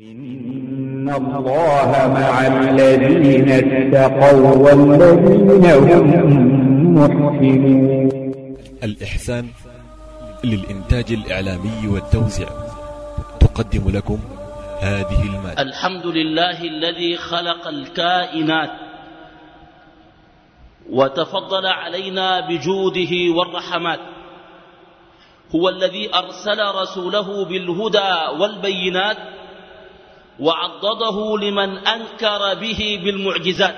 إن الله مع الذين اتقوا والذين هم محسنون الإحسان للإنتاج الإعلامي والتوزيع تقدم لكم هذه المادة. الحمد لله الذي خلق الكائنات وتفضل علينا بجوده والرحمات. هو الذي أرسل رسوله بالهدى والبينات وعضده لمن أنكر به بالمعجزات.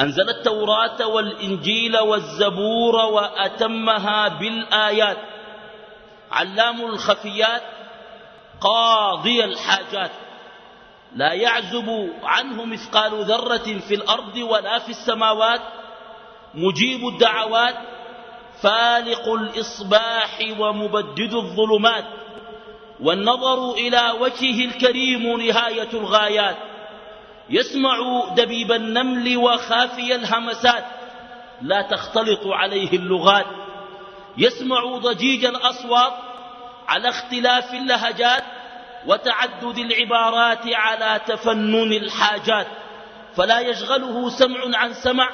أنزل التوراة والإنجيل والزبور وأتمها بالآيات. علام الخفيات قاضي الحاجات. لا يعزب عنه مثقال ذرة في الأرض ولا في السماوات. مجيب الدعوات فالق الإصباح ومبدد الظلمات. والنظر إلى وجهه الكريم نهاية الغايات. يسمع دبيب النمل وخافي الهمسات. لا تختلط عليه اللغات. يسمع ضجيج الأصوات على اختلاف اللهجات وتعدد العبارات على تفنن الحاجات. فلا يشغله سمع عن سمع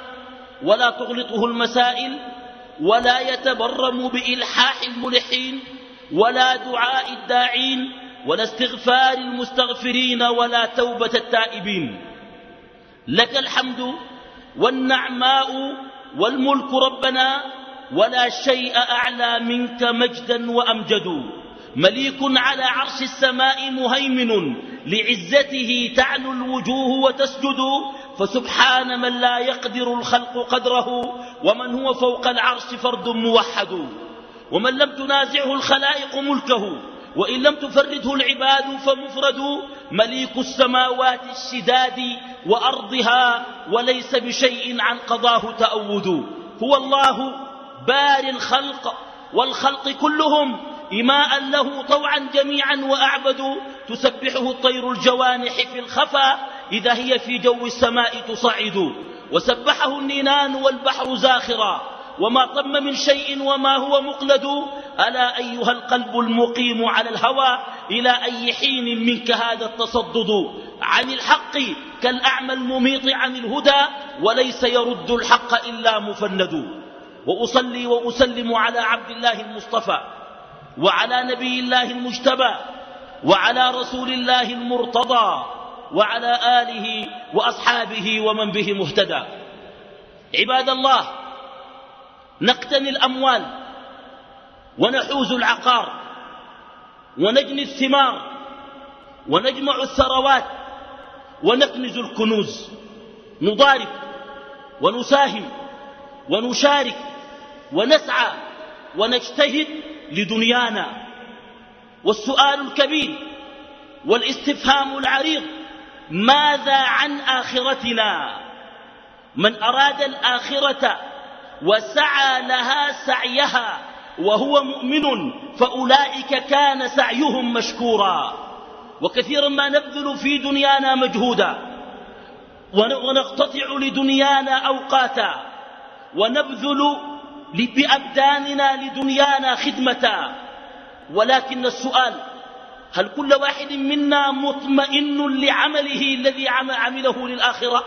ولا تغلطه المسائل ولا يتبرم بإلحاح الملحين. ولا دعاء الداعين ولا استغفار المستغفرين ولا توبة التائبين. لك الحمد والنعماء والملك ربنا ولا شيء أعلى منك مجدا وأمجد. مليك على عرش السماء مهيمن لعزته تعلو الوجوه وتسجد. فسبحان من لا يقدر الخلق قدره ومن هو فوق العرش فرد موحد. ومن لم تنازعه الخلائق ملكه وإن لم تفرده العباد فمفرد مليك السماوات الشداد وأرضها وليس بشيء عن قضاه تأود. هو الله بار الخلق والخلق كلهم إماء له طوعا جميعا وأعبد. تسبحه الطير الجوانح في الخفا إذا هي في جو السماء تصعد. وسبحه النينان والبحر زاخرا وما طم من شيء وما هو مقلد. ألا أيها القلب المقيم على الهوى إلى أي حين منك هذا التصدد؟ عن الحق كالأعمى المميط عن الهدى وليس يرد الحق إلا مفند. وأصلي وأسلم على عبد الله المصطفى وعلى نبي الله المجتبى وعلى رسول الله المرتضى وعلى آله وأصحابه ومن به مهتدى. عباد الله نقتني الأموال ونحوز العقار ونجني الثمار ونجمع الثروات ونكنز الكنوز نضارب ونساهم ونشارك ونسعى ونجتهد لدنيانا والسؤال الكبير والاستفهام العريض ماذا عن آخرتنا من أراد الآخرة وسعى لها سعيها وهو مؤمن فأولئك كان سعيهم مشكورا. وكثيرا ما نبذل في دنيانا مجهودا ونقتطع لدنيانا أوقاتا. ونبذل بأبداننا لدنيانا خدمة ولكن السؤال هل كل واحد منا مطمئن لعمله الذي عمله للآخرة؟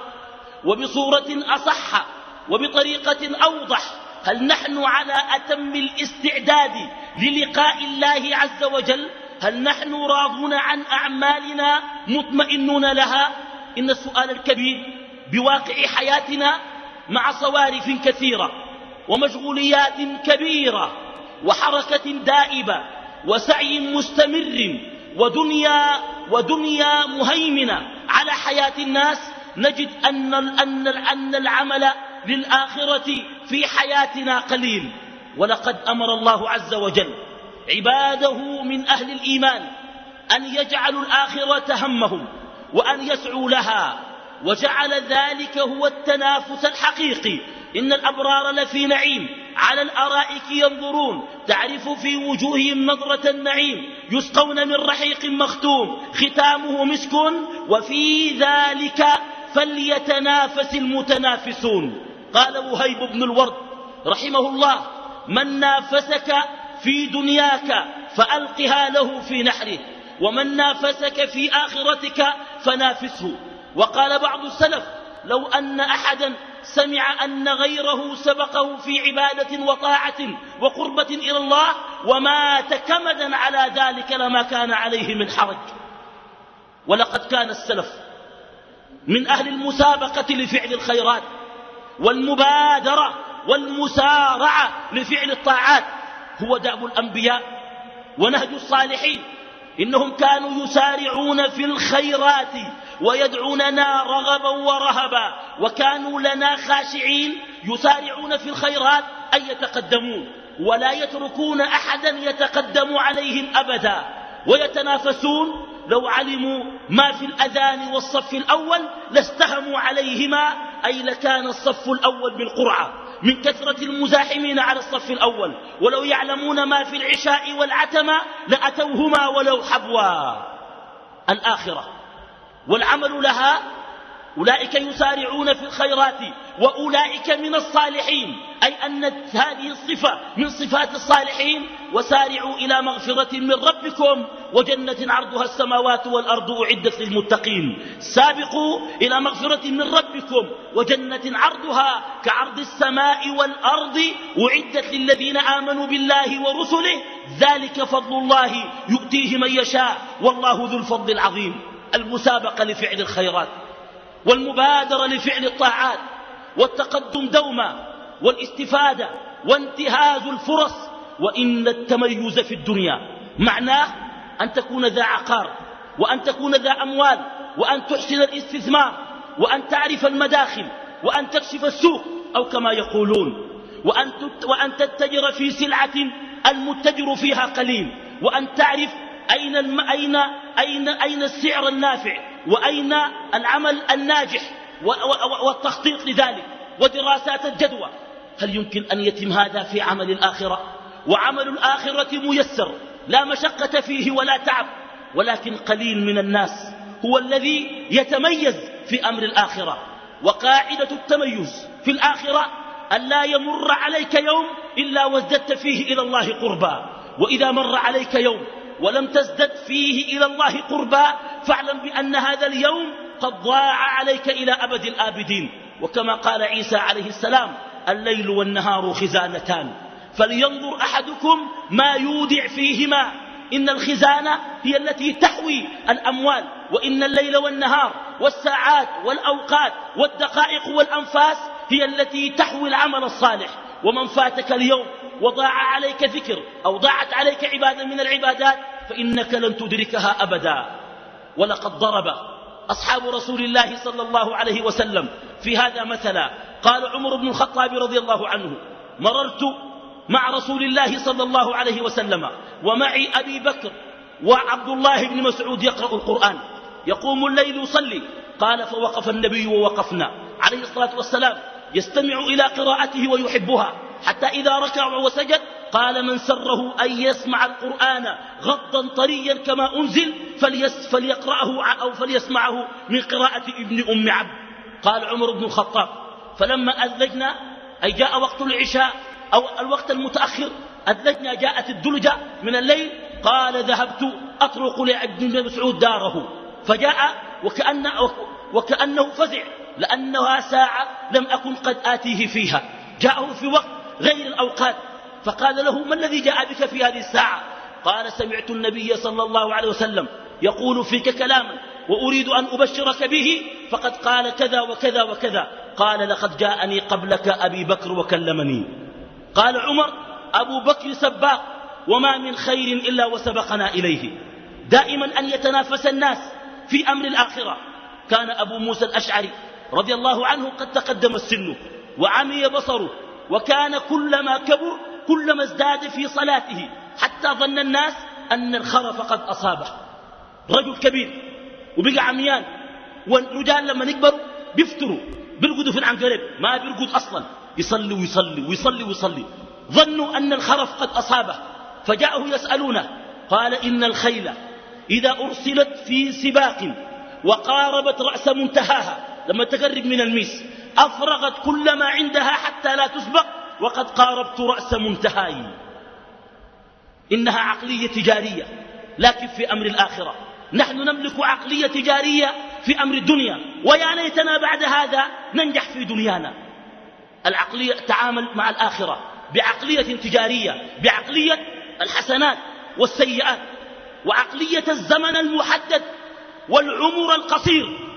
وبصورة أصح وبطريقة أوضح هل نحن على أتم الاستعداد للقاء الله عز وجل؟ هل نحن راضون عن أعمالنا مطمئنون لها؟ إن السؤال الكبير بواقع حياتنا مع صوارف كثيرة ومشغوليات كبيرة وحركة دائبة وسعي مستمر ودنيا ودنيا مهيمنة على حياة الناس نجد أن أن أن العمل للآخرة في حياتنا قليل. ولقد أمر الله عز وجل عباده من أهل الإيمان أن يجعلوا الآخرة همهم وأن يسعوا لها وجعل ذلك هو التنافس الحقيقي. إن الأبرار لفي نعيم على الأرائك ينظرون. تعرف في وجوههم نظرة النعيم يسقون من رحيق مختوم. ختامه مسك وفي ذلك فليتنافس المتنافسون. قال وهيب بن الورد رحمه الله من نافسك في دنياك فألقها له في نحره ومن نافسك في آخرتك فنافسه. وقال بعض السلف لو أن أحدا سمع أن غيره سبقه في عبادة وطاعة وقربة إلى الله ومات كمدا على ذلك لما كان عليه من حرج. ولقد كان السلف من أهل المسابقة لفعل الخيرات. والمبادرة والمسارعة لفعل الطاعات هو دأب الأنبياء ونهج الصالحين إنهم كانوا يسارعون في الخيرات ويدعوننا رغبا ورهبا وكانوا لنا خاشعين يسارعون في الخيرات أن يتقدمون ولا يتركون أحدا يتقدم عليهم أبدا ويتنافسون لو علموا ما في الأذان والصف الأول لاستهموا عليهما أي لكان الصف الأول بالقرعة من كثرة المزاحمين على الصف الأول. ولو يعلمون ما في العشاء والعتمة لأتوهما ولو حبوا. الآخرة. والعمل لها أولئك يسارعون في الخيرات وأولئك من الصالحين. أي أن هذه الصفة من صفات الصالحين. وسارعوا إلى مغفرة من ربكم. وجنة عرضها السماوات والأرض أعدت للمتقين. سابقوا إلى مغفرة من ربكم. وجنة عرضها كعرض السماء والأرض أعدت للذين آمنوا بالله ورسله. ذلك فضل الله يؤتيه من يشاء. والله ذو الفضل العظيم. المسابقة لفعل الخيرات. والمبادرة لفعل الطاعات والتقدم دوما والاستفادة وانتهاز الفرص وإن التميز في الدنيا. معناه أن تكون ذا عقار وأن تكون ذا أموال وأن تحسن الاستثمار وأن تعرف المداخل وأن تكشف السوق أو كما يقولون. وأن, وأن تتجر في سلعة المتجر فيها قليل. وأن تعرف أين. أين, أين, أين السعر النافع. وأين العمل الناجح والتخطيط لذلك ودراسات الجدوى؟ هل يمكن أن يتم هذا في عمل الآخرة؟ وعمل الآخرة ميسر لا مشقة فيه ولا تعب ولكن قليل من الناس هو الذي يتميز في أمر الآخرة. وقاعدة التميز في الآخرة أن لا يمر عليك يوم إلا وازددت فيه إلى الله قربا. وإذا مر عليك يوم ولم تزدد فيه إلى الله قربا فاعلم بأن هذا اليوم قد ضاع عليك إلى أبد الآبدين. وكما قال عيسى عليه السلام الليل والنهار خزانتان. فلينظر أحدكم ما يودع فيهما. إن الخزانة هي التي تحوي الأموال وإن الليل والنهار والساعات والأوقات والدقائق والأنفاس هي التي تحوي العمل الصالح. ومن فاتك اليوم وضاع عليك ذكر أو ضاعت عليك عبادة من العبادات فإنك لن تدركها أبدا. ولقد ضرب أصحاب رسول الله صلى الله عليه وسلم في هذا مثلا. قال عمر بن الخطاب رضي الله عنه مررت مع رسول الله صلى الله عليه وسلم ومعي أبي بكر وعبد الله بن مسعود يقرأ القرآن. يقوم الليل يصلي. قال فوقف النبي ووقفنا. عليه الصلاة والسلام. يستمع إلى قراءته ويحبها. حتى إذا ركع وسجد قال من سره أن يسمع القرآن غضا طريا كما أنزل فليس فليقرأه أو فليسمعه من قراءة ابن أم عبد. قال عمر بن الخطاب فلما أذجنا أي جاء وقت العشاء أو الوقت المتأخر أذجنا جاءت الدلجة من الليل قال ذهبت أطرق لابن مسعود داره. فجاء وكأن وكأنه فزع. لأنها ساعة لم أكن قد آتيه فيها. جاءه في وقت غير الأوقات. فقال له ما الذي جاء بك في هذه الساعة؟ قال سمعت النبي صلى الله عليه وسلم يقول فيك كلاما وأريد أن أبشرك به فقد قال كذا وكذا وكذا. قال لقد جاءني قبلك أبي بكر وكلمني. قال عمر أبو بكر سباق وما من خير إلا وسبقنا إليه. دائما أن يتنافس الناس في أمر الآخرة. كان أبو موسى الأشعري رضي الله عنه قد تقدم السن وعمي بصره وكان كلما كبر كلما ازداد في صلاته حتى ظن الناس أن الخرف قد أصابه. رجل كبير وبقى عميان والرجال لما يكبروا بيفتروا بيرقدوا في العنقريب ما بيرقد أصلا. يصلي ويصلي ويصلي ويصلي. ظنوا أن الخرف قد أصابه فجاءه يسألونه قال إن الخيل إذا أرسلت في سباق وقاربت رأس منتهاها لما تقرب من الميس أفرغت كل ما عندها حتى لا تسبق وقد قاربت رأس منتهاي. إنها عقلية تجارية لكن في أمر الآخرة. نحن نملك عقلية تجارية في أمر الدنيا ويا ليتنا بعد هذا ننجح في دنيانا. العقلية تعامل مع الآخرة بعقلية تجارية بعقلية الحسنات والسيئات وعقلية الزمن المحدد والعمر القصير.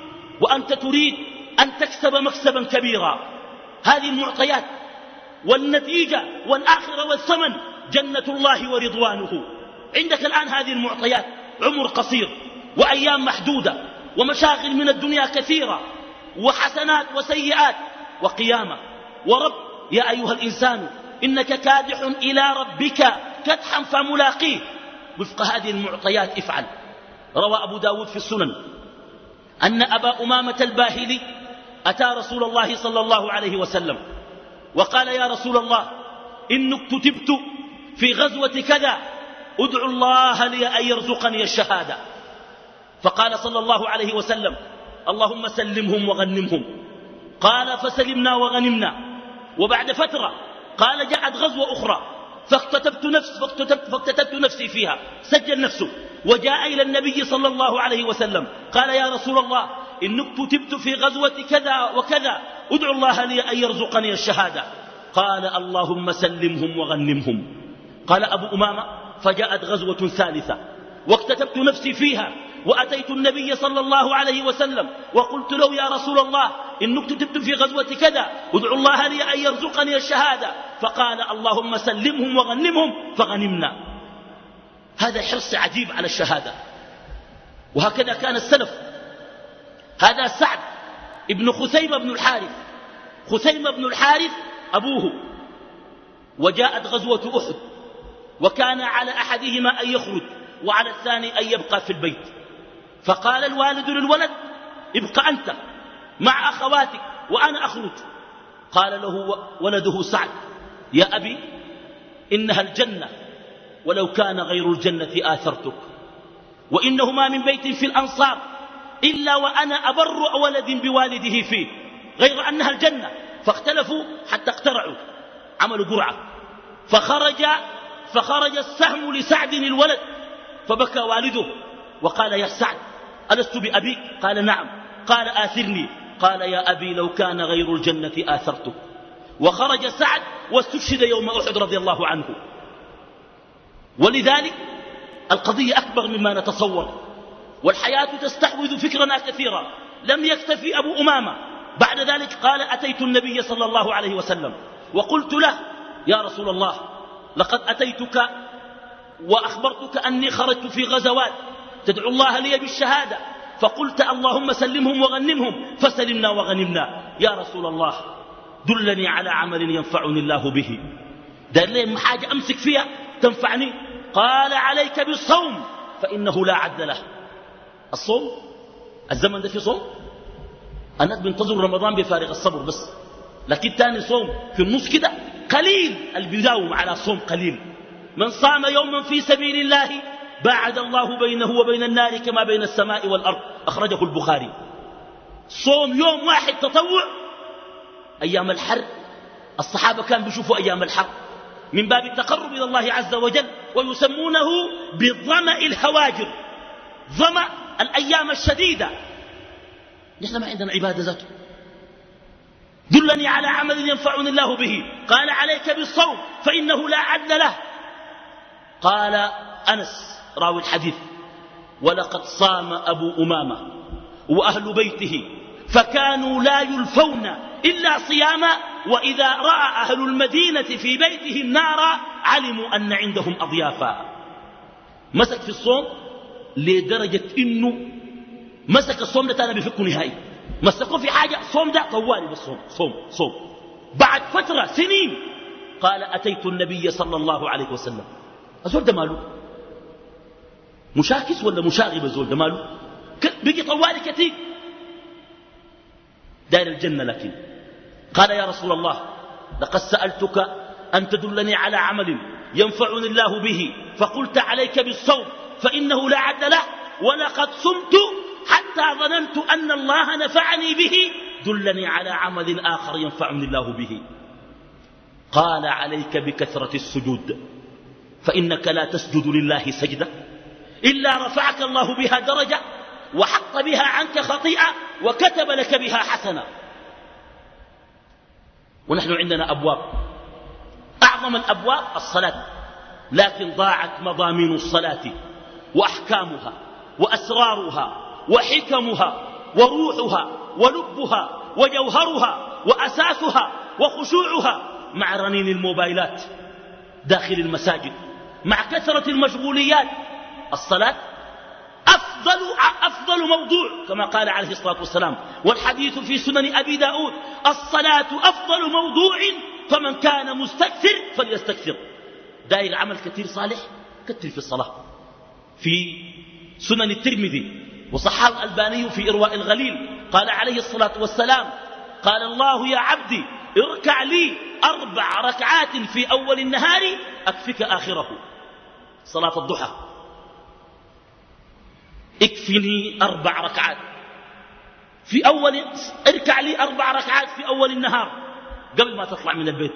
وأنت تريد أن تكسب مكسبا كبيرا. هذه المعطيات والنتيجة والآخرة والثمن جنة الله ورضوانه. عندك الآن هذه المعطيات عمر قصير وأيام محدودة ومشاغل من الدنيا كثيرة وحسنات وسيئات وقيامة. ورب يا أيها الإنسان إنك كادح إلى ربك كدحا فملاقيه. وفق هذه المعطيات افعل. روى أبو داود في السنن أن أبا أمامة الباهلي أتى رسول الله صلى الله عليه وسلم وقال يا رسول الله إن اكتتبت في غزوة كذا ادعو الله لي أن يرزقني الشهادة فقال صلى الله عليه وسلم اللهم سلمهم وغنمهم قال فسلمنا وغنمنا وبعد فترة قال جاءت غزوة أخرى فاكتتبت, نفس فاكتتبت, فاكتتبت نفسي فيها. سجل نفسه. وجاء إلى النبي صلى الله عليه وسلم. قال يا رسول الله إن كتبت في غزوة كذا وكذا. ادعو الله لي أن يرزقني الشهادة. قال اللهم سلمهم وغنمهم. قال أبو أمامة فجاءت غزوة ثالثة. واكتتبت نفسي فيها. وأتيت النبي صلى الله عليه وسلم وقلت له يا رسول الله إن كتبت في غزوة كذا ادعو الله لي أن يرزقني الشهادة. فقال اللهم سلمهم وغنمهم فغنمنا. هذا حرص عجيب على الشهادة. وهكذا كان السلف. هذا سعد ابن خثيمة بن الحارث. خثيمة بن الحارث أبوه. وجاءت غزوة أحد. وكان على أحدهما أن يخرج وعلى الثاني أن يبقى في البيت. فقال الوالد للولد ابق أنت مع أخواتك وأنا أخرج. قال له ولده سعد يا أبي إنها الجنة ولو كان غير الجنة آثرتك. وإنه ما من بيت في الأنصار إلا وأنا أبر ولد بوالده فيه غير أنها الجنة. فاختلفوا حتى اقترعوا عملوا قرعة فخرج فخرج السهم لسعد الولد فبكى والده وقال يا سعد ألست بأبيك قال نعم. قال آثرني. قال يا أبي لو كان غير الجنة آثرتك. وخرج سعد واستشهد يوم أحد رضي الله عنه. ولذلك القضية أكبر مما نتصور. والحياة تستحوذ فكرنا كثيرا. لم يكتفي أبو أمامة. بعد ذلك قال أتيت النبي صلى الله عليه وسلم. وقلت له يا رسول الله لقد أتيتك وأخبرتك أني خرجت في غزوات. تدعو الله لي بالشهادة. فقلت اللهم سلمهم وغنمهم. فسلمنا وغنمنا. يا رسول الله دلني على عمل ينفعني الله به. دار لي حاجة أمسك فيها؟ تنفعني؟ قال عليك بالصوم. فإنه لا عد له. الصوم؟ الزمن ده في صوم؟ الناس بينتظروا رمضان بفارغ الصبر بس. لكن تاني صوم في النص كده قليل. اللي بيداوم على صوم قليل. من صام يوما في سبيل الله باعد الله بينه وبين النار كما بين السماء والأرض. أخرجه البخاري. صوم يوم واحد تطوع. أيام الحر. الصحابة كانوا بيشوفوا أيام الحر. من باب التقرب إلى الله عز وجل ويسمونه بظمأ الهواجر. ظمأ الأيام الشديدة. نحن ما عندنا عبادة ذاته. دلني على عمل ينفعني الله به. قال عليك بالصوم فإنه لا عدل له. قال أنس راوي الحديث. ولقد صام أبو أمامة وأهل بيته فكانوا لا يلفون إلا صياما وإذا رأى أهل المدينة في بيته النار علموا أن عندهم أضيافا. مسك في الصوم لدرجة إنه مسك الصوم ده تانا بفكه نهائي. مسكوه في حاجة صوم ده طوالي بالصوم صوم صوم. بعد فترة سنين قال أتيت النبي صلى الله عليه وسلم. الزول ده ماله؟ مشاكس ولا مشاغب الزول ده ماله؟ بيجي طوالي كثير دار الجنة لكن. قال يا رسول الله لقد سألتك أن تدلني على عمل ينفعني الله به فقلت عليك بالصوم فإنه لا عد له ولقد صمت حتى ظننت أن الله نفعني به دلني على عمل آخر ينفعني الله به. قال عليك بكثرة السجود فإنك لا تسجد لله سجدة. إلا رفعك الله بها درجة وحط بها عنك خطيئة وكتب لك بها حسنة. ونحن عندنا أبواب. أعظم الأبواب الصلاة لكن ضاعت مضامين الصلاة وأحكامها وأسرارها وحكمها وروحها ولبها وجوهرها وأساسها وخشوعها مع رنين الموبايلات داخل المساجد مع كثرة المشغوليات الصلاة أفضل, أفضل موضوع كما قال عليه الصلاة والسلام. والحديث في سنن أبي داود الصلاة أفضل موضوع فمن كان مستكثر فليستكثر. داير عمل كثير صالح كثر في الصلاة. في سنن الترمذي وصحاب الألباني في إرواء الغليل قال عليه الصلاة والسلام قال الله يا عبدي اركع لي أربع ركعات في أول النهار أكفك آخره. صلاة الضحى. اكفني أربع ركعات. في أول اركع لي أربع ركعات في أول النهار قبل ما تطلع من البيت.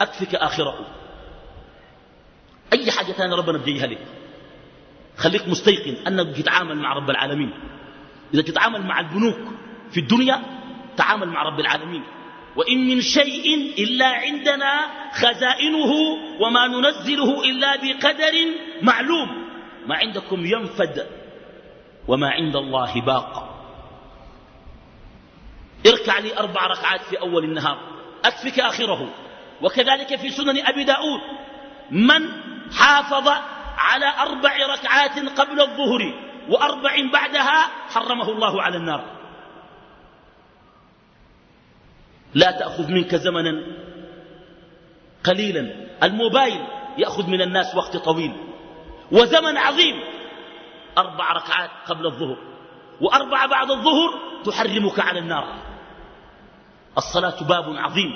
أكفك آخره. أي حاجة ثانية ربنا بجيها لك. خليك مستيقن أنك تتعامل مع رب العالمين. إذا تتعامل مع البنوك في الدنيا تعامل مع رب العالمين. وإن من شيء إلا عندنا خزائنه وما ننزله إلا بقدر معلوم. ما عندكم ينفد. وما عند الله باق. اركع لي أربع ركعات في أول النهار أكفك آخره. وكذلك في سنن أبي داود من حافظ على أربع ركعات قبل الظهر وأربع بعدها حرمه الله على النار. لا تأخذ منك زمنا قليلا. الموبايل يأخذ من الناس وقت طويل. وزمن عظيم أربع ركعات قبل الظهر وأربع بعد الظهر تحرمك على النار. الصلاة باب عظيم.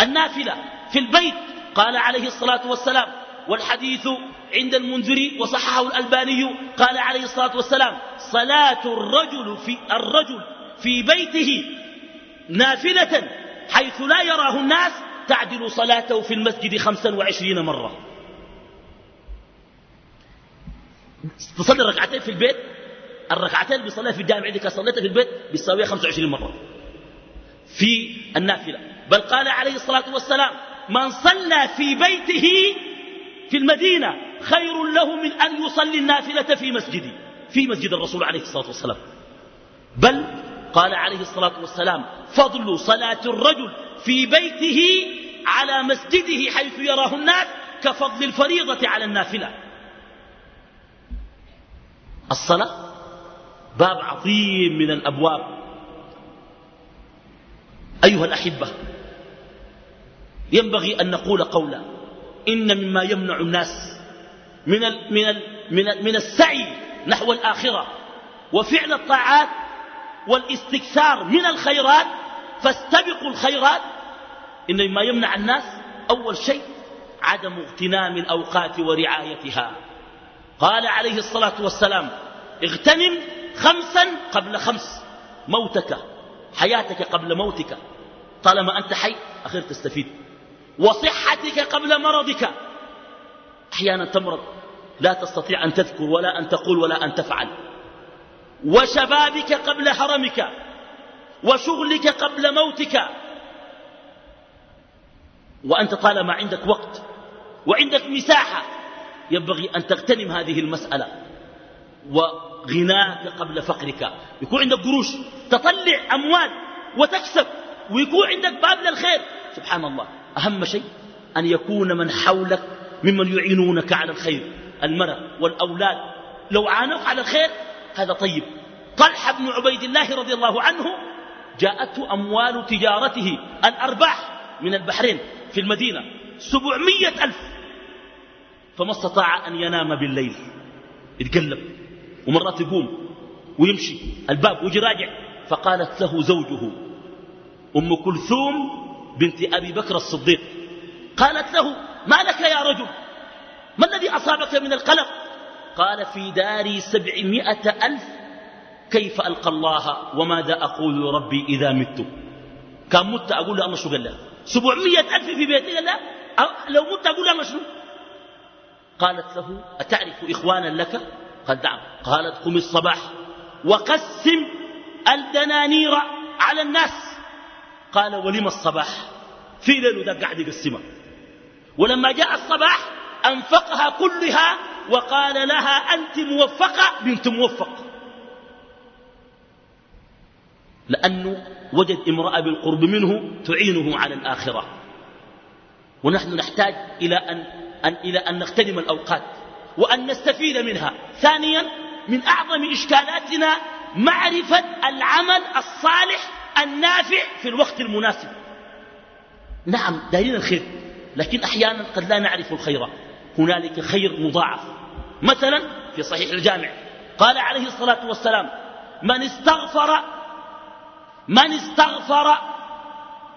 النافلة في البيت قال عليه الصلاة والسلام والحديث عند المنذري وصححه الألباني قال عليه الصلاة والسلام صلاة الرجل في, الرجل في بيته نافلة حيث لا يراه الناس تعدل صلاته في المسجد خمسا وعشرين مرة. تصلي ركعتين في البيت الركعتين اللي بيصليها في الجامع عندك صليتها في البيت بيساويها 25 مرة. في النافلة. بل قال عليه الصلاة والسلام من صلى في بيته في المدينة خير له من أن يصلي النافلة في مسجدي. في مسجد الرسول عليه الصلاة والسلام. بل قال عليه الصلاة والسلام فضل صلاة الرجل في بيته على مسجده حيث يراه الناس كفضل الفريضة على النافلة. الصلاة باب عظيم من الأبواب. أيها الأحبة ينبغي أن نقول قولا. إن مما يمنع الناس من, ال من, ال من, ال من السعي نحو الآخرة وفعل الطاعات والاستكثار من الخيرات فاستبقوا الخيرات. إن مما يمنع الناس أول شيء عدم اغتنام الأوقات ورعايتها. قال عليه الصلاة والسلام اغتنم خمسا قبل خمس موتك حياتك قبل موتك طالما أنت حي أخير تستفيد. وصحتك قبل مرضك. أحيانا تمرض لا تستطيع أن تذكر ولا أن تقول ولا أن تفعل. وشبابك قبل هرمك وشغلك قبل موتك. وأنت طالما عندك وقت وعندك مساحة ينبغي أن تغتنم هذه المسألة. وغناك قبل فقرك. يكون عندك قروش. تطلع أموال وتكسب. ويكون عندك باب للخير. سبحان الله. أهم شيء أن يكون من حولك ممن يعينونك على الخير. المرأة والأولاد. لو عانوك على الخير هذا طيب. طلحة بن عبيد الله رضي الله عنه جاءته أموال تجارته الأرباح من البحرين في المدينة. سبعمية ألف. فما استطاع أن ينام بالليل. يتقلب ومرات يقوم ويمشي. الباب ويجي راجع. فقالت له زوجه أم كلثوم بنت أبي بكر الصديق. قالت له ما لك يا رجل؟ ما الذي أصابك من القلق؟ قال في داري سبعمائة ألف. كيف ألقى الله؟ وماذا أقول ربي إذا مت؟ كان مت أقول له الله شو قال له؟ سبعمائة ألف في بيتي قال له؟ لو مت أقول له الله شو قالت له أتعرف إخوانا لك؟ قال نعم. قالت قم الصباح وقسم الدنانير على الناس. قال ولم الصباح؟ في ليل ده قاعد يقسمها. ولما جاء الصباح أنفقها كلها وقال لها أنت موفقة؟ بنت موفق. لأنه وجد امرأة بالقرب منه تعينه على الآخرة. ونحن نحتاج إلى أن, أن, إلى أن نغتنم الأوقات وأن نستفيد منها. ثانيا من أعظم إشكالاتنا معرفة العمل الصالح النافع في الوقت المناسب. نعم دارين الخير لكن أحيانا قد لا نعرف الخير. هنالك خير مضاعف. مثلا في صحيح الجامع قال عليه الصلاة والسلام من استغفر من استغفر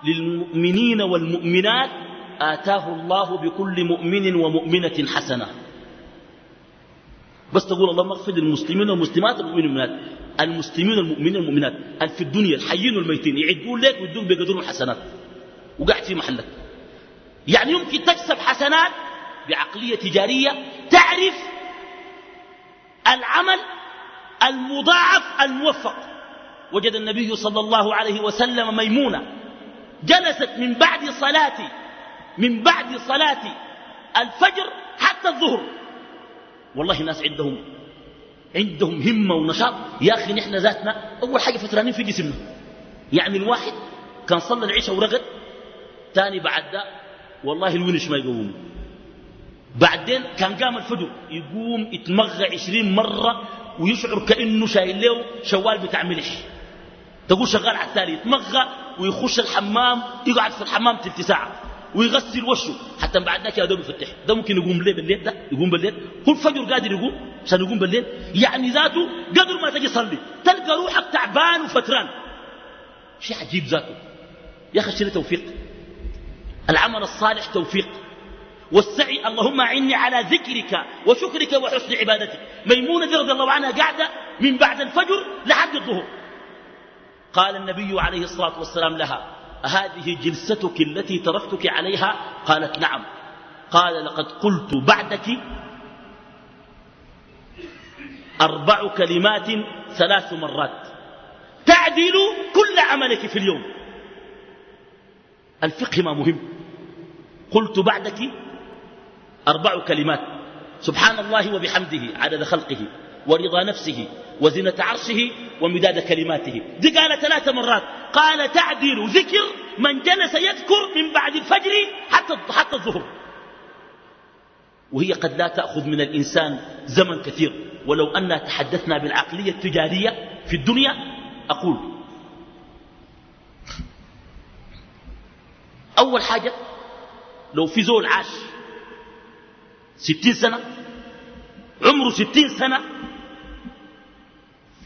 للمؤمنين والمؤمنات آتاه الله بكل مؤمن ومؤمنة حسنة. بس تقول اللهم اغفر للمسلمين والمسلمات والمؤمنين المسلمين والمؤمنين والمؤمنات. اللي في الدنيا الحيين والميتين يعدون لك ويدوك بقدر الحسنات وقاعد في محلك. يعني يمكن تكسب حسنات بعقلية تجارية تعرف العمل المضاعف الموفق. وجد النبي صلى الله عليه وسلم ميمونة. جلست من بعد صلاة من بعد صلاة الفجر حتى الظهر. والله ناس عندهم عندهم همة ونشاط. يا أخي نحن ذاتنا أول حاجة فترانين في جسمنا. يعني الواحد كان صلى العشاء ورقد تاني بعد ده والله الونش ما يقوم بعدين كان قام الفجر يقوم يتمغى عشرين مرة ويشعر كأنه شايل له شوال بتاع ملح. تقول شغال على التالي يتمغى ويخش الحمام يقعد في الحمام تلت ساعة. ويغسل وشه. حتى بعد ذاك يا دوب يفتح. ده ممكن يقوم ليه بالليل ده يقوم بالليل. كل فجر قادر يقوم عشان يقوم بالليل. يعني ذاته قدر ما تجي تصلي تلقى روحك تعبان وفتران. شيء عجيب ذاته. يا أخي شنو توفيق؟ العمل الصالح توفيق. والسعي اللهم اعني على ذكرك وشكرك وحسن عبادتك. ميمونة رضي الله عنها قاعدة من بعد الفجر لحد الظهر. قال النبي عليه الصلاة والسلام لها هذه جلستك التي تركتك عليها؟ قالت نعم. قال لقد قلت بعدك أربع كلمات ثلاث مرات. تعدل كل عملك في اليوم. الفقه ما مهم. قلت بعدك أربع كلمات. سبحان الله وبحمده عدد خلقه ورضا نفسه. وزنة عرشه ومداد كلماته. دي قال ثلاث مرات. قال تعدل ذكر من جلس يذكر من بعد الفجر حتى حتى الظهر. وهي قد لا تأخذ من الإنسان زمن كثير. ولو أننا تحدثنا بالعقلية التجارية في الدنيا أقول. أول حاجة لو في زول عاش ستين سنة عمره ستين سنة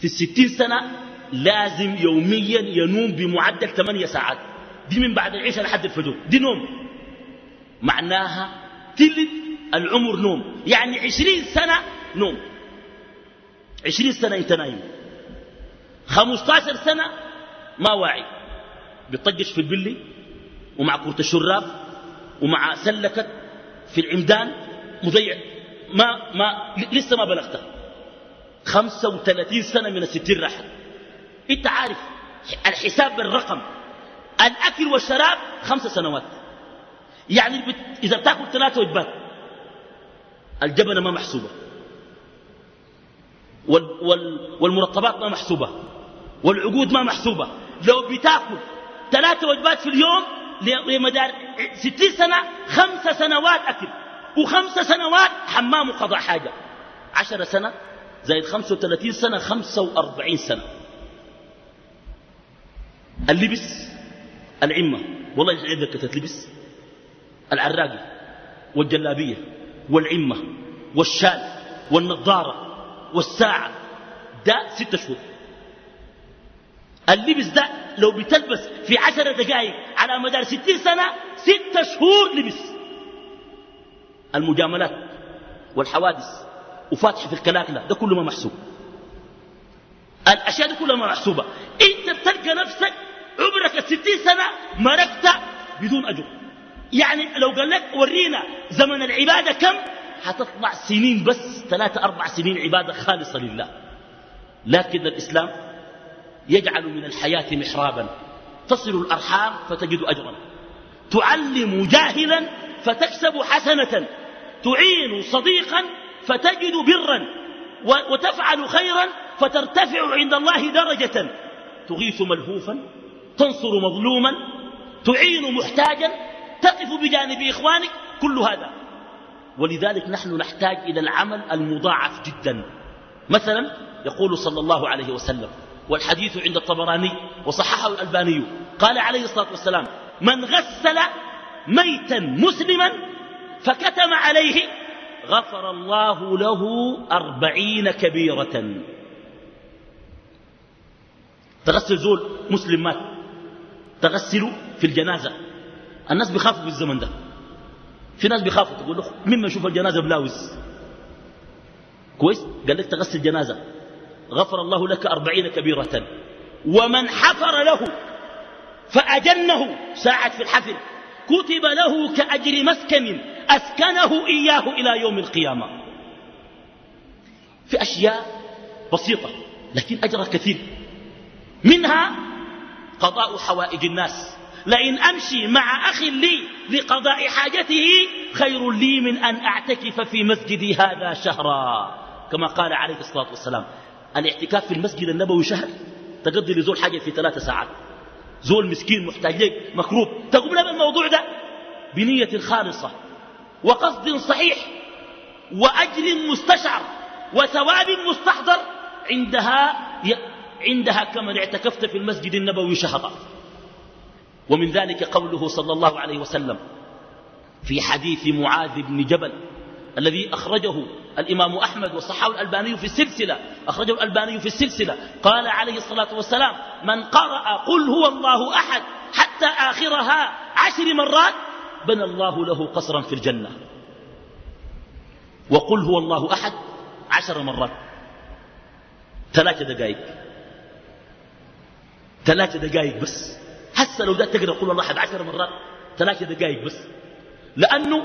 في الستين سنة لازم يوميا ينوم بمعدل ثمانية ساعات. دي من بعد العشاء لحد الفجر. دي نوم. معناها تلت العمر نوم. يعني عشرين سنة نوم. عشرين سنة انت نايم. خمستاشر سنة ما واعي. بيطقش في البلي ومع كرة الشراب ومع سلكة في العمدان مضيع. ما ما لسه ما بلغته خمسة وثلاثين سنة من الستين راحت انت عارف الحساب بالرقم الأكل والشراب خمس سنوات. يعني إذا بتاكل ثلاثة وجبات الجبنة ما محسوبة. وال وال والمرطبات ما محسوبة. والعقود ما محسوبة. لو بتاكل ثلاثة وجبات في اليوم لمدار ستين سنة خمس سنوات أكل. وخمس سنوات حمام وقضاء حاجة. عشر سنة زائد خمسة وثلاثين سنة خمسة وأربعين سنة. اللبس العمة. والله عندك تتلبس العراقي والجلابية والعمة والشال والنظارة والساعة. ده ستة شهور. اللبس ده لو بتلبس في عشر دقائق على مدار ستين سنة ستة شهور لبس. المجاملات والحوادث. وفاتحة في الكلاكلة ده كله ما محسوب. الأشياء دي كلها ما محسوبة. أنت بتلقى نفسك عمرك الستين سنة مرقت بدون أجر. يعني لو قال لك ورينا زمن العبادة كم حتطلع سنين بس ثلاثة أربع سنين عبادة خالصة لله. لكن الإسلام يجعل من الحياة محرابا. تصل الأرحام فتجد أجرا. تعلم جاهلا فتكسب حسنة. تعين صديقا فتجد برا وتفعل خيرا فترتفع عند الله درجة. تغيث ملهوفا تنصر مظلوما تعين محتاجا تقف بجانب إخوانك كل هذا. ولذلك نحن نحتاج إلى العمل المضاعف جدا. مثلا يقول صلى الله عليه وسلم والحديث عند الطبراني وصححه الألباني قال عليه الصلاة والسلام من غسل ميتا مسلما فكتم عليه غفر الله له أربعين كبيرة. تغسل زول مسلم مات. تغسله في الجنازة. الناس بيخافوا في الزمن ده. في ناس بيخافوا. تقول له مما يشوف الجنازة بلاوز؟ كويس؟ قال لك تغسل جنازة غفر الله لك أربعين كبيرة. ومن حفر له فأجنه. ساعد في الحفر. كتب له كأجر مسكن. أسكنه إياه إلى يوم القيامة. في أشياء بسيطة لكن أجرها كثير. منها قضاء حوائج الناس. لئن أمشي مع أخ لي لقضاء حاجته خير لي من أن أعتكف في مسجدي هذا شهرا. كما قال عليه الصلاة والسلام الاعتكاف في المسجد النبوي شهر تقضي لزول حاجة في ثلاثة ساعات. زول مسكين محتاج لك مكروب. تقوم له بالموضوع ده؟ بنية خالصة. وقصد صحيح وأجر مستشعر وثواب مستحضر عندها عندها كمن اعتكفت في المسجد النبوي شهرا ومن ذلك قوله صلى الله عليه وسلم في حديث معاذ بن جبل الذي أخرجه الإمام أحمد وصححه الألباني في السلسلة أخرجه الألباني في السلسلة. قال عليه الصلاة والسلام من قرأ قل هو الله أحد حتى آخرها عشر مرات بنى الله له قصرا في الجنة. وقل هو الله أحد عشر مرات. ثلاثة دقائق. ثلاثة دقائق بس. حتى لو ده تقرأ قل الله أحد عشر مرات ثلاثة دقائق بس. لأنه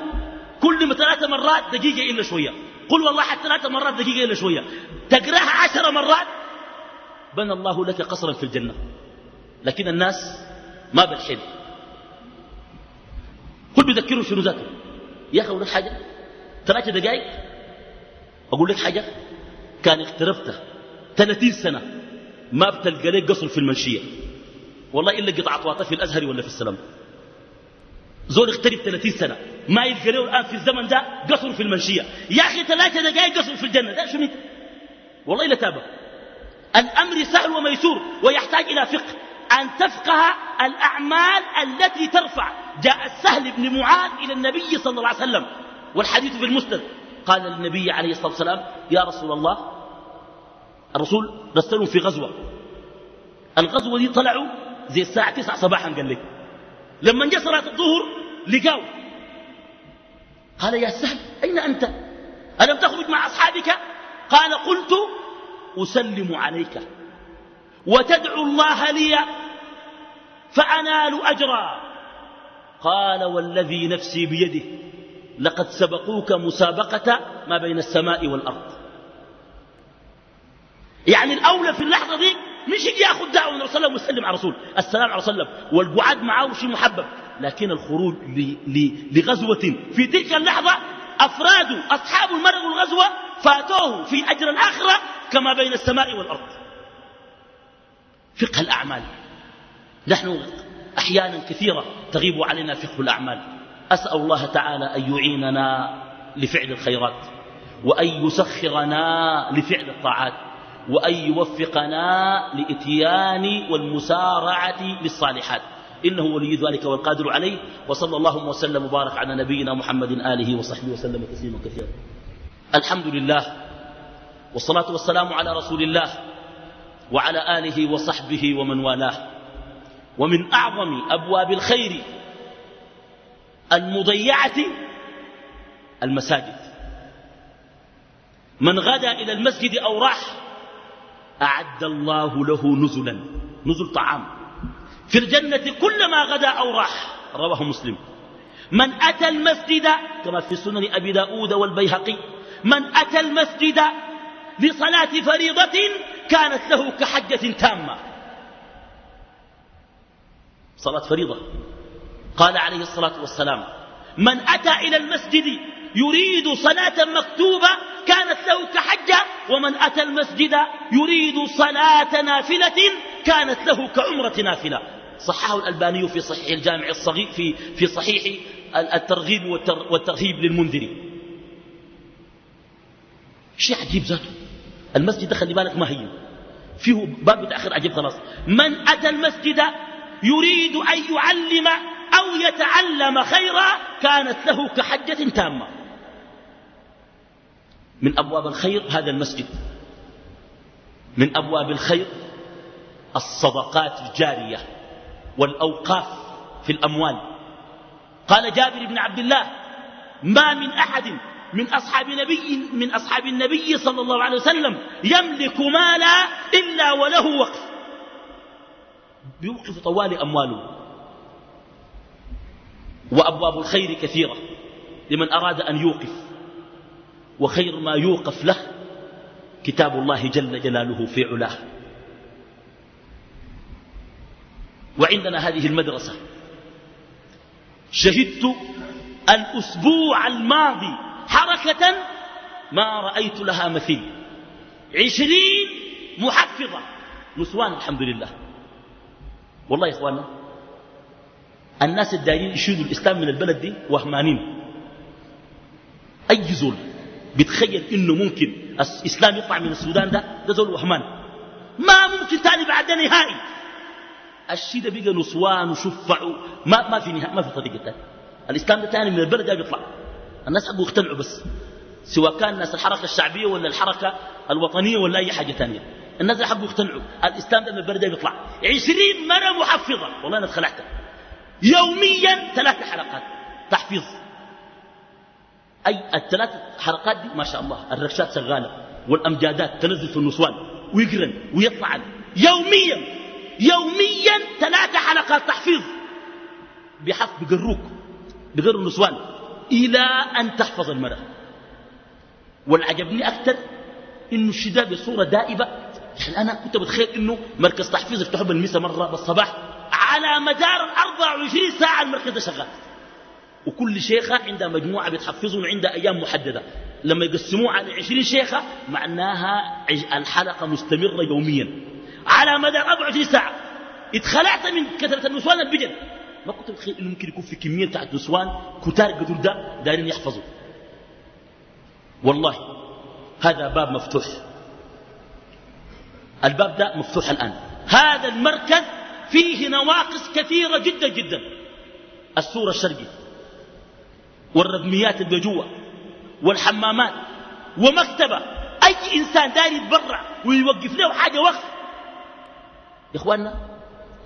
كل ما ثلاث مرات دقيقة إلا شوية. قل والله حتى ثلاث مرات دقيقة إلا شوية. تقرأها عشر مرات. بنى الله لك قصرا في الجنة. لكن الناس ما بالحل كل بيذكروا شنو ذاته يا أخي أقول لك حاجة؟ ثلاثة دقائق أقول لك حاجة؟ كان اقتربت ثلاثين سنة ما بتلقى لك قصر في المنشية. والله إلا قطعة واطة في الأزهر ولا في السلام زول اختلف 30 سنة ما يلقى له الآن في الزمن ده قصر في المنشية. يا أخي ثلاثة دقائق قصر في الجنة ده شنو؟ والله إلا تابع الأمر سهل وميسور ويحتاج إلى فقه. أن تفقه الأعمال التي ترفع. جاء السهل بن معاذ إلى النبي صلى الله عليه وسلم والحديث في المسند. قال النبي عليه الصلاة والسلام يا رسول الله الرسول رسلهم في غزوة. الغزوة دي طلعوا زي الساعة 9 صباحا قال لك لما جاء صلاة الظهر لقاه قال يا سهل أين أنت؟ ألم تخرج مع أصحابك؟ قال قلت أسلم عليك. وتدعو الله لي فأنال أجرا. قال والذي نفسي بيده لقد سبقوك مسابقة ما بين السماء والأرض. يعني الأولى في اللحظة دي مش يجي ياخذ دعوة من رسول الله ويسلم على رسول السلام على رسول الله والقعاد معه شيء محبب لكن الخروج لغزوة. في تلك اللحظة أفراد أصحاب المرء والغزوة فاتوه في أجر الآخرة كما بين السماء والأرض. فقه الأعمال. نحن أحيانا كثيرة تغيب علينا فقه الأعمال. أسأل الله تعالى أن يعيننا لفعل الخيرات وأن يسخرنا لفعل الطاعات وأن يوفقنا لإتيان والمسارعة للصالحات. إنه ولي ذلك والقادر عليه وصلى الله وسلم وبارك على نبينا محمد آله وصحبه وسلم تسليما كثيرا. الحمد لله والصلاة والسلام على رسول الله وعلى آله وصحبه ومن والاه. ومن أعظم أبواب الخير المضيعة المساجد. من غدا إلى المسجد أو راح أعد الله له نزلا نزل طعام. في الجنة كلما غدا أو راح رواه مسلم. من أتى المسجد كما في سنن أبي داود والبيهقي من أتى المسجد لصلاة فريضة كانت له كحجة تامة. صلاة فريضة. قال عليه الصلاة والسلام من أتى إلى المسجد يريد صلاة مكتوبة كانت له كحجة ومن أتى المسجد يريد صلاة نافلة كانت له كعمرة نافلة. صححه الألباني في صحيح الجامع الصغير في, في صحيح الترغيب والترهيب للمنذري شيء عجيب ذاته. المسجد خلي بالك ما هي. فيه باب متأخر عجيب خلاص. من أتى المسجد يريد أن يعلم أو يتعلم خيرا كانت له كحجة تامة. من أبواب الخير هذا المسجد. من أبواب الخير الصدقات الجارية والأوقاف في الأموال. قال جابر بن عبد الله ما من أحد من أصحاب نبي من أصحاب النبي صلى الله عليه وسلم يملك مالا إلا وله وقف. بيوقف طوال أمواله. وأبواب الخير كثيرة لمن أراد أن يوقف. وخير ما يوقف له كتاب الله جل جلاله في علاه. وعندنا هذه المدرسة. شهدت الأسبوع الماضي حركة ما رأيت لها مثيل. عشرين محفظة. نسوان الحمد لله. والله يا إخواننا الناس الدايرين يشيلوا الإسلام من البلد دي وهمانين. أي زول بيتخيل إنه ممكن الإسلام يطلع من السودان ده؟ ده زول وهمان. ما ممكن تاني بعد نهائي. الشيء ده بقى نسوان وشفع ما ما في نهاية ما في طريقة تاني الإسلام ده تاني من البلد ده بيطلع. الناس حقوا يقتنعوا بس. سواء كان الناس الحركة الشعبية ولا الحركة الوطنية ولا أي حاجة ثانية. الناس حقوا يقتنعوا. الإسلام ده من البلد بيطلع عشرين مرة محفظة. والله أنا اتخلعت. يوميا ثلاث حلقات. تحفيظ. أي الثلاث حلقات دي ما شاء الله. الركشات شغالة. والأمجادات تنزل في النسوان. ويقرن ويطلع. يوميا. يوميا ثلاث حلقات تحفيظ. بحفظ بقروك. بقروا النسوان. إلى أن تحفظ المرأة. والعجبني أكثر إنه الشداد بصورة دائبة. يعني أنا كنت بتخيل إنه مركز تحفيظ يفتحوا بالمسا مرة بالصباح على مدار 24 ساعة المركز ده شغال. وكل شيخة عندها مجموعة بتحفظهم عندها أيام محددة. لما يقسموه على 20 شيخة معناها الحلقة مستمرة يوميا. على مدار 24 ساعة. اتخلعت من كثرة النسوان البجن. ما كنت متخيل إنه ممكن يكون في كمية بتاعت نسوان كتار قدر ده دايرين يحفظوا. والله هذا باب مفتوح. الباب ده مفتوح الآن. هذا المركز فيه نواقص كثيرة جدا جدا. السور الشرقي والردميات اللي جوا والحمامات ومكتبة. أي إنسان داير يتبرع ويوقف له حاجة وقف. يا إخواننا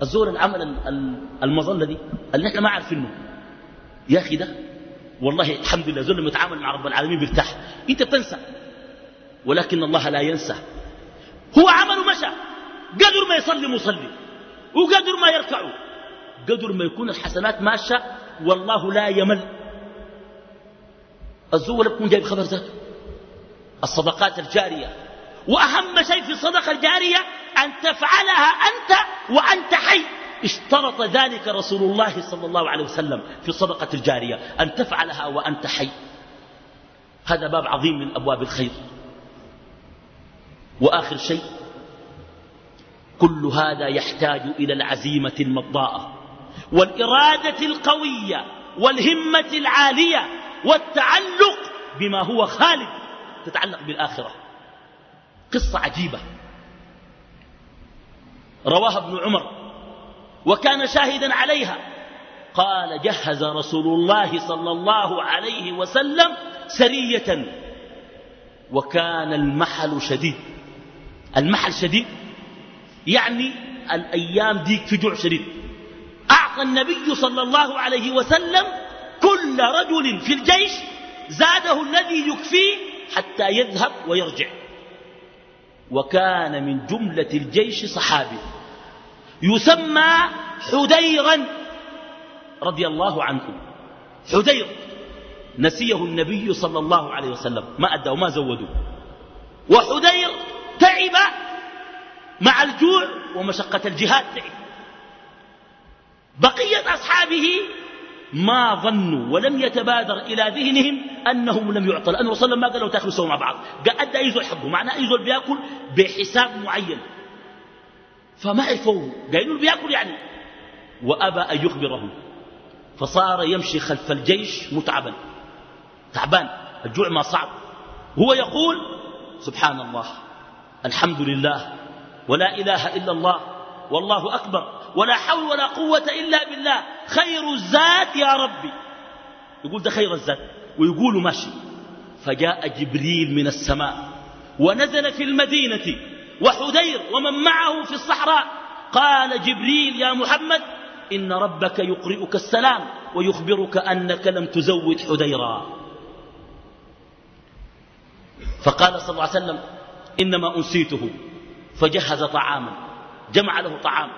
الزور العمل المظلة دي اللي إحنا ما عارفينه. يا أخي ده والله الحمد لله زول لما يتعامل مع رب العالمين بيرتاح. أنت بتنسى ولكن الله لا ينسى. هو عمله مشى. قدر ما يصلي مصلي وقدر ما يركع. قدر ما يكون الحسنات ماشى والله لا يمل. الزول يكون جايب خبر ذاته؟ الصدقات الجارية. وأهم شيء في الصدقة الجارية أن تفعلها أنت وأنت حي. اشترط ذلك رسول الله صلى الله عليه وسلم في الصدقة الجارية أن تفعلها وأنت حي. هذا باب عظيم من أبواب الخير. وآخر شيء كل هذا يحتاج إلى العزيمة المضاءة والإرادة القوية والهمة العالية والتعلق بما هو خالد تتعلق بالآخرة. قصة عجيبة. رواها ابن عمر. وكان شاهدا عليها. قال جهز رسول الله صلى الله عليه وسلم سرية. وكان المحل شديد. المحل شديد يعني الأيام ديك في جوع شديد. أعطى النبي صلى الله عليه وسلم كل رجل في الجيش زاده الذي يكفيه حتى يذهب ويرجع. وكان من جملة الجيش صحابي. يسمى حديرا رضي الله عنه حدير. نسيه النبي صلى الله عليه وسلم. ما أدى وما زودوا. وحدير تعب مع الجوع ومشقة الجهاد. تعب بقية أصحابه ما ظنوا ولم يتبادر إلى ذهنهم أنهم لم يعطوا لأنه صلى الله عليه وسلم ما قالوا تأكلوا سوا مع بعض. قال أدى يزول حقه معناه يزول بيأكل بحساب معين. فما عرفوه. قالوا بيأكل يعني. وأبى أن يخبرهم فصار يمشي خلف الجيش متعبا. تعبان. الجوع ما صعب. هو يقول سبحان الله. الحمد لله. ولا إله إلا الله. والله أكبر. ولا حول ولا قوة إلا بالله. خير الزاد يا ربي. يقول ده خير الزاد ويقول ماشي. فجاء جبريل من السماء ونزل في المدينة وحدير ومن معه في الصحراء. قال جبريل يا محمد إن ربك يقرئك السلام ويخبرك أنك لم تزود حديرا فقال صلى الله عليه وسلم إنما أنسيته. فجهز طعاما. جمع له طعام.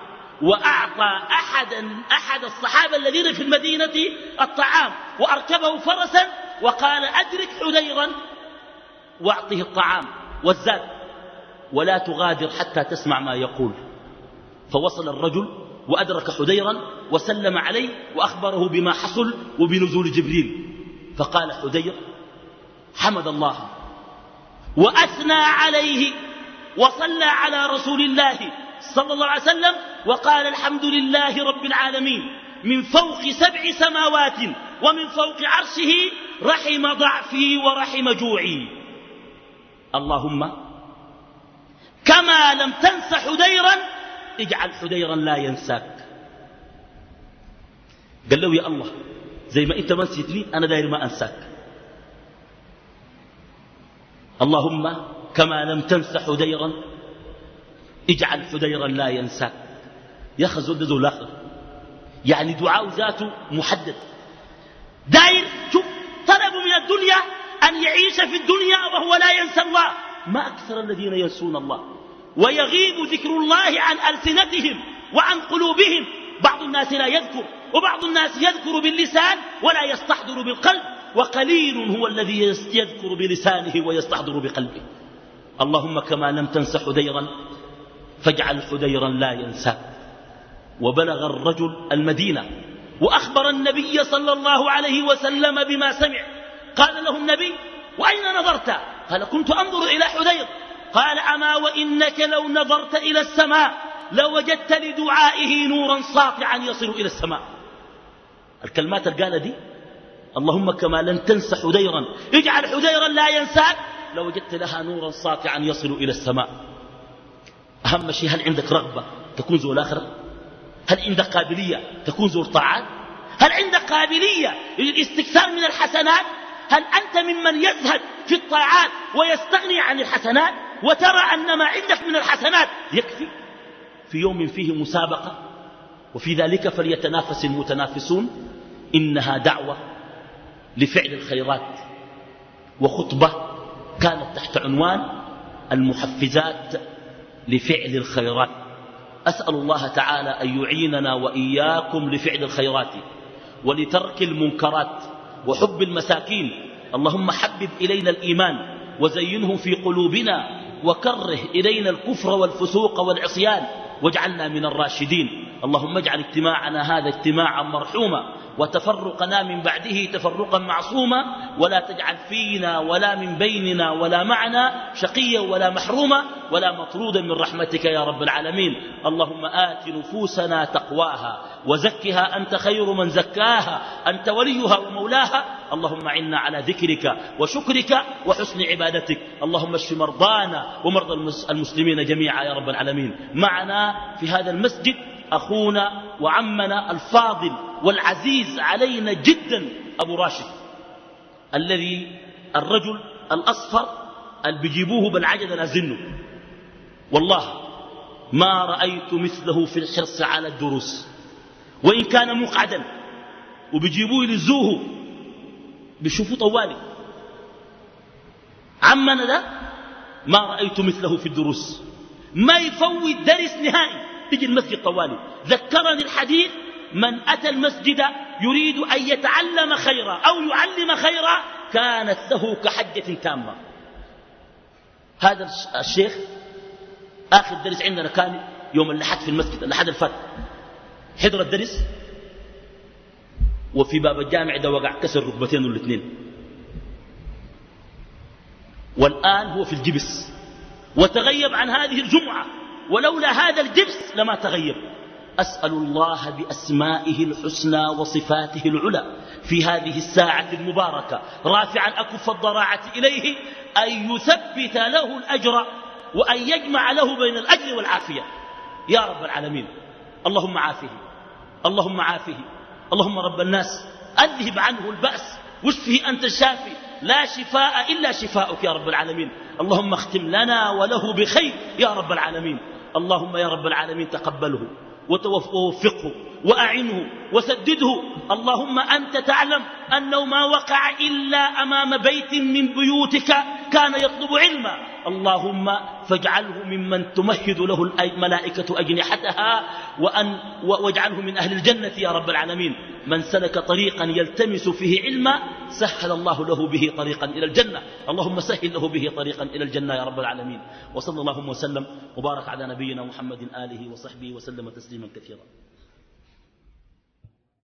وأعطى أحدا أحد الصحابة الذين في المدينة الطعام وأركبه فرسا وقال أدرك حديرا وأعطه الطعام والزاد ولا تغادر حتى تسمع ما يقول. فوصل الرجل وأدرك حديرا وسلم عليه وأخبره بما حصل وبنزول جبريل. فقال حدير حمد الله وأثنى عليه وصلى على رسول الله صلى الله عليه وسلم وقال الحمد لله رب العالمين من فوق سبع سماوات ومن فوق عرشه رحم ضعفي ورحم جوعي. اللهم كما لم تنس حديرا اجعل حديرا لا ينساك. قال له يا الله زي ما انت ما نسيتني أنا داير ما انساك. اللهم كما لم تنس حديرا اجعل حديرا لا ينساك يا أخي الزول ده زول اخر يعني دعاء ذاته محدد. داير شوف طلبوا من الدنيا أن يعيش في الدنيا وهو لا ينسى الله. ما أكثر الذين ينسون الله. ويغيب ذكر الله عن ألسنتهم وعن قلوبهم. بعض الناس لا يذكر وبعض الناس يذكر باللسان ولا يستحضر بالقلب. وقليل هو الذي يذكر بلسانه ويستحضر بقلبه. اللهم كما لم تنس حديرا فاجعل حديرا لا ينسى. وبلغ الرجل المدينة وأخبر النبي صلى الله عليه وسلم بما سمع. قال له النبي وأين نظرت؟ قال كنت أنظر إلى حدير. قال أما وإنك لو نظرت إلى السماء لوجدت لدعائه نورا ساطعا يصل إلى السماء. الكلمات القالة دي اللهم كما لن تنس حديرا اجعل حديرا لا ينساك لوجدت لها نورا ساطعا يصل إلى السماء. أهم شيء هل عندك رغبة تكون زور الآخرة؟ هل عندك قابلية تكون زور طاعات؟ هل عندك قابلية للاستكثار من الحسنات؟ هل أنت ممن يزهد في الطاعات ويستغني عن الحسنات وترى أن ما عندك من الحسنات يكفي؟ في يوم فيه مسابقة وفي ذلك فليتنافس المتنافسون إنها دعوة لفعل الخيرات وخطبة كانت تحت عنوان المحفزات لفعل الخيرات. أسأل الله تعالى أن يعيننا وإياكم لفعل الخيرات ولترك المنكرات وحب المساكين. اللهم حبب إلينا الإيمان وزينه في قلوبنا وكره إلينا الكفر والفسوق والعصيان واجعلنا من الراشدين. اللهم اجعل اجتماعنا هذا اجتماعا مرحوما وتفرقنا من بعده تفرقا معصوما ولا تجعل فينا ولا من بيننا ولا معنا شقيا ولا محروما ولا مطرودا من رحمتك يا رب العالمين. اللهم آت نفوسنا تقواها وزكها أنت خير من زكاها أنت وليها ومولاها. اللهم عنا على ذكرك وشكرك وحسن عبادتك. اللهم اشف مرضانا ومرضى المسلمين جميعا يا رب العالمين. معنا في هذا المسجد أخونا وعمنا الفاضل والعزيز علينا جدا أبو راشد الذي الرجل الأصفر اللي بيجيبوه بالعجل نازله والله ما رأيت مثله في الحرص على الدروس وإن كان مقعدا وبيجيبوه يلزوه بيشوفوا طوالي. عمنا ده ما رأيت مثله في الدروس ما يفوت درس نهائي. تجي المسجد طوالي. ذكرني الحديث من أتى المسجد يريد أن يتعلم خيرا أو يعلم خيرا كانت له كحجة تامة. هذا الشيخ آخر درس عندنا كان يوم اللحد في المسجد اللحد الفات حضر الدرس وفي باب الجامع ده وقع كسر ركبتين الاثنين. والآن هو في الجبس. وتغيب عن هذه الجمعة. ولولا هذا الجبس لما تغيب أسأل الله بأسمائه الحسنى وصفاته العلى في هذه الساعة المباركة. رافعا أكف الضراعة إليه أن يثبت له الأجر وأن يجمع له بين الأجر والعافية. يا رب العالمين اللهم عافه اللهم عافه اللهم رب الناس أذهب عنه البأس واشفه أنت الشافي. لا شفاء إلا شفاؤك يا رب العالمين. اللهم اختم لنا وله بخير يا رب العالمين. اللهم يا رب العالمين تقبله ووفقه وأعنه وسدده. اللهم أنت تعلم أنه ما وقع إلا أمام بيت من بيوتك كان يطلب علما. اللهم فاجعله ممن تمهد له الملائكة أجنحتها وأن واجعله من أهل الجنة يا رب العالمين. من سلك طريقا يلتمس فيه علما سهل الله له به طريقا إلى الجنة. اللهم سهل له به طريقا إلى الجنة يا رب العالمين. وصلى اللهم وسلم وبارك على نبينا محمد آله وصحبه وسلم تسليما كثيرا.